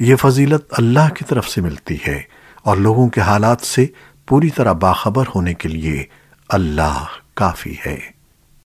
یہ فضیلت اللہ کی طرف سے ملتی ہے اور لوگوں کے حالات سے پوری طرح باخبر ہونے کے لیے اللہ کافی ہے۔